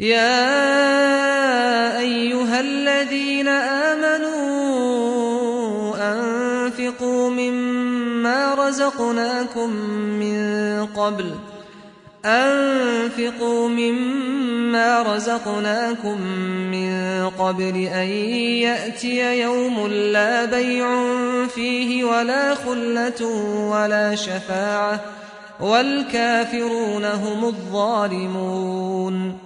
يا أيها الذين آمنوا أنفقوا مما رزقناكم من قبل أنفقوا مما رزقناكم من قبل أن يأتي يوم لا بيع فيه ولا خلة ولا شفاعة والكافرون هم الظالمون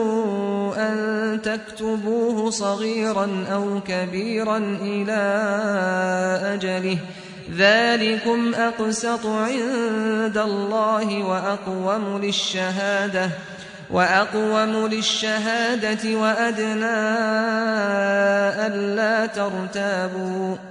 أن تكتبوه صغيرا أو كبيرا إلى أجله. ذلكم أقسط عند الله وأقوم للشهادة وأقوم للشهادة وأدنى ألا ترتابوا.